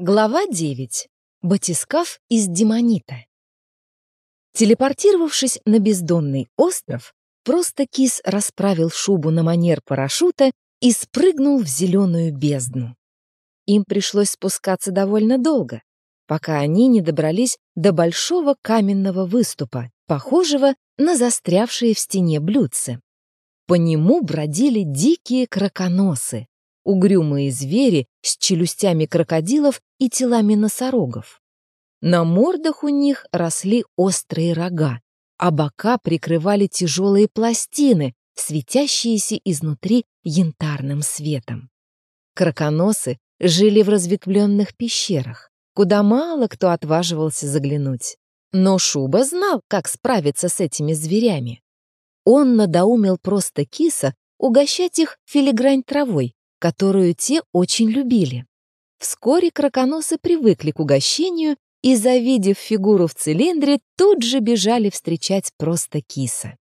Глава 9. Батискаф из демонита. Телепортировавшись на бездонный остров, просто кис расправил шубу на манер парашюта и спрыгнул в зеленую бездну. Им пришлось спускаться довольно долго, пока они не добрались до большого каменного выступа, похожего на застрявшие в стене блюдце. По нему бродили дикие краконосы, угрюмые звери с челюстями крокодилов и телами носорогов. На мордах у них росли острые рога, а бока прикрывали тяжелые пластины, светящиеся изнутри янтарным светом. Краконосы жили в разветвленных пещерах, куда мало кто отваживался заглянуть. Но Шуба знал, как справиться с этими зверями. Он надоумил просто киса угощать их филигрань травой, которую те очень любили. Вскоре краконосы привыкли к угощению и, завидев фигуру в цилиндре, тут же бежали встречать просто киса.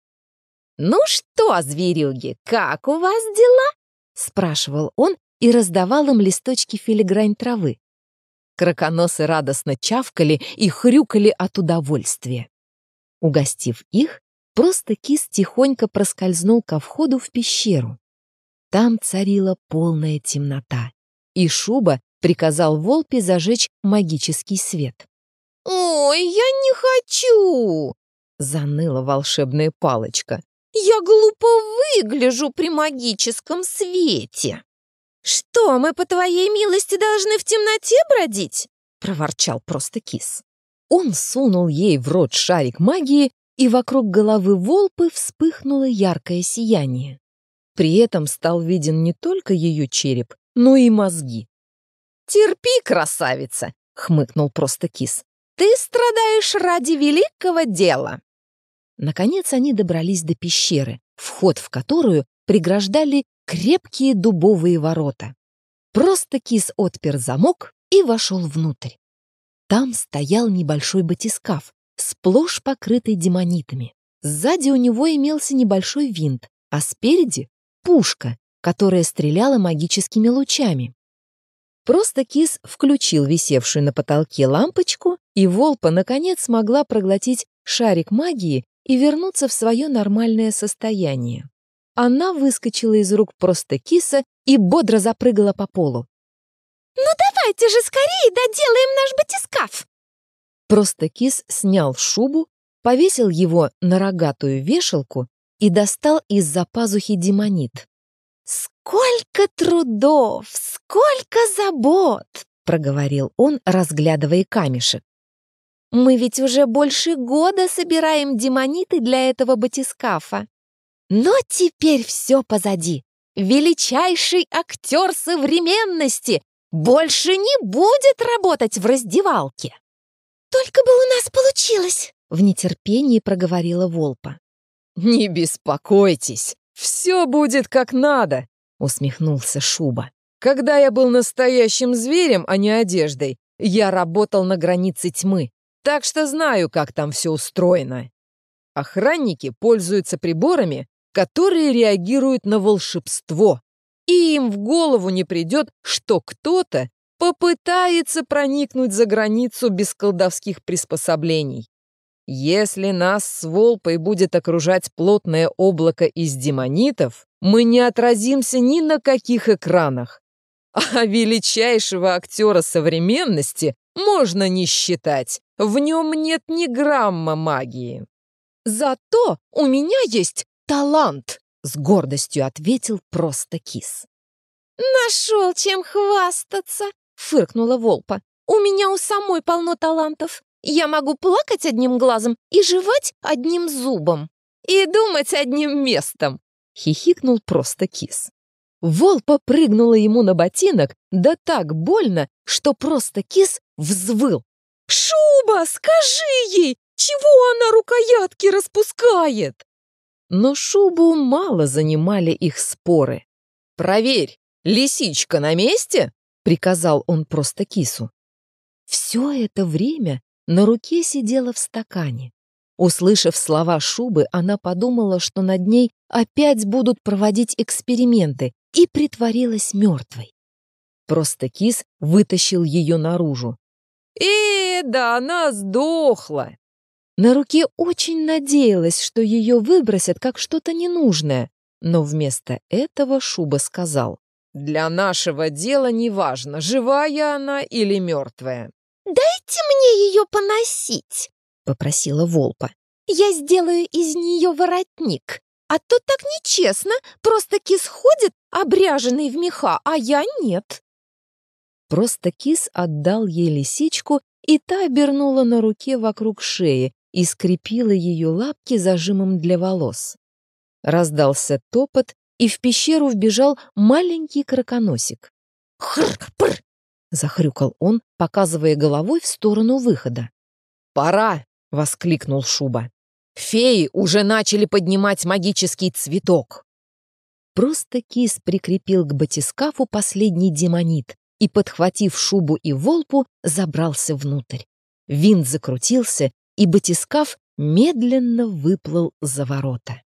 «Ну что, зверюги, как у вас дела?» — спрашивал он и раздавал им листочки филигрань травы. Краконосы радостно чавкали и хрюкали от удовольствия. Угостив их, просто кис тихонько проскользнул ко входу в пещеру. Там царила полная темнота, и Шуба приказал Волпе зажечь магический свет. «Ой, я не хочу!» — заныла волшебная палочка. «Я глупо выгляжу при магическом свете!» «Что, мы, по твоей милости, должны в темноте бродить?» — проворчал просто кис. Он сунул ей в рот шарик магии, и вокруг головы Волпы вспыхнуло яркое сияние. При этом стал виден не только ее череп, но и мозги. «Терпи, красавица!» — хмыкнул просто кис. «Ты страдаешь ради великого дела!» Наконец они добрались до пещеры, вход в которую преграждали крепкие дубовые ворота. Просто кис отпер замок и вошел внутрь. Там стоял небольшой батискаф, сплошь покрытый демонитами. Сзади у него имелся небольшой винт, а спереди пушка, которая стреляла магическими лучами. Просто кис включил висевшую на потолке лампочку, и Волпа наконец смогла проглотить шарик магии и вернуться в свое нормальное состояние. Она выскочила из рук просто киса и бодро запрыгала по полу. «Ну давайте же скорее доделаем наш батискаф!» Просто кис снял шубу, повесил его на рогатую вешалку и достал из-за пазухи демонит. «Сколько трудов, сколько забот!» — проговорил он, разглядывая камешек. «Мы ведь уже больше года собираем демониты для этого батискафа. Но теперь все позади. Величайший актер современности больше не будет работать в раздевалке!» «Только бы у нас получилось!» — в нетерпении проговорила Волпа. «Не беспокойтесь, все будет как надо», — усмехнулся Шуба. «Когда я был настоящим зверем, а не одеждой, я работал на границе тьмы, так что знаю, как там все устроено. Охранники пользуются приборами, которые реагируют на волшебство, и им в голову не придет, что кто-то попытается проникнуть за границу без колдовских приспособлений. Если нас с Волпой будет окружать плотное облако из демонитов, мы не отразимся ни на каких экранах. А величайшего актера современности можно не считать. В нем нет ни грамма магии. Зато у меня есть талант, с гордостью ответил просто кис. Нашел чем хвастаться, фыркнула Волпа. У меня у самой полно талантов. Я могу плакать одним глазом и жевать одним зубом. И думать одним местом!» — хихикнул просто кис. Волпа прыгнула ему на ботинок, да так больно, что просто кис взвыл. «Шуба, скажи ей, чего она рукоятки распускает?» Но Шубу мало занимали их споры. «Проверь, лисичка на месте?» — приказал он просто кису. Все это время на руке сидела в стакане. Услышав слова Шубы, она подумала, что над ней опять будут проводить эксперименты, и притворилась мертвой. Просто кис вытащил ее наружу. «Э, да она сдохла!» На руке очень надеялась, что ее выбросят как что-то ненужное, но вместо этого Шуба сказал. «Для нашего дела неважно, живая она или мертвая». «Дайте мне ее поносить!» — попросила Волпа. «Я сделаю из нее воротник, а то так нечестно, просто кис ходит, обряженный в меха, а я нет». Просто кис отдал ей лисичку, и та обернула на руке вокруг шеи и скрепила ее лапки зажимом для волос. Раздался топот, и в пещеру вбежал маленький краконосик. «Хр-пр!» — захрюкал он, показывая головой в сторону выхода. «Пора!» — воскликнул Шуба. «Феи уже начали поднимать магический цветок!» Просто кис прикрепил к батискафу последний демонит и, подхватив шубу и волпу, забрался внутрь. Винт закрутился, и батискаф медленно выплыл за ворота.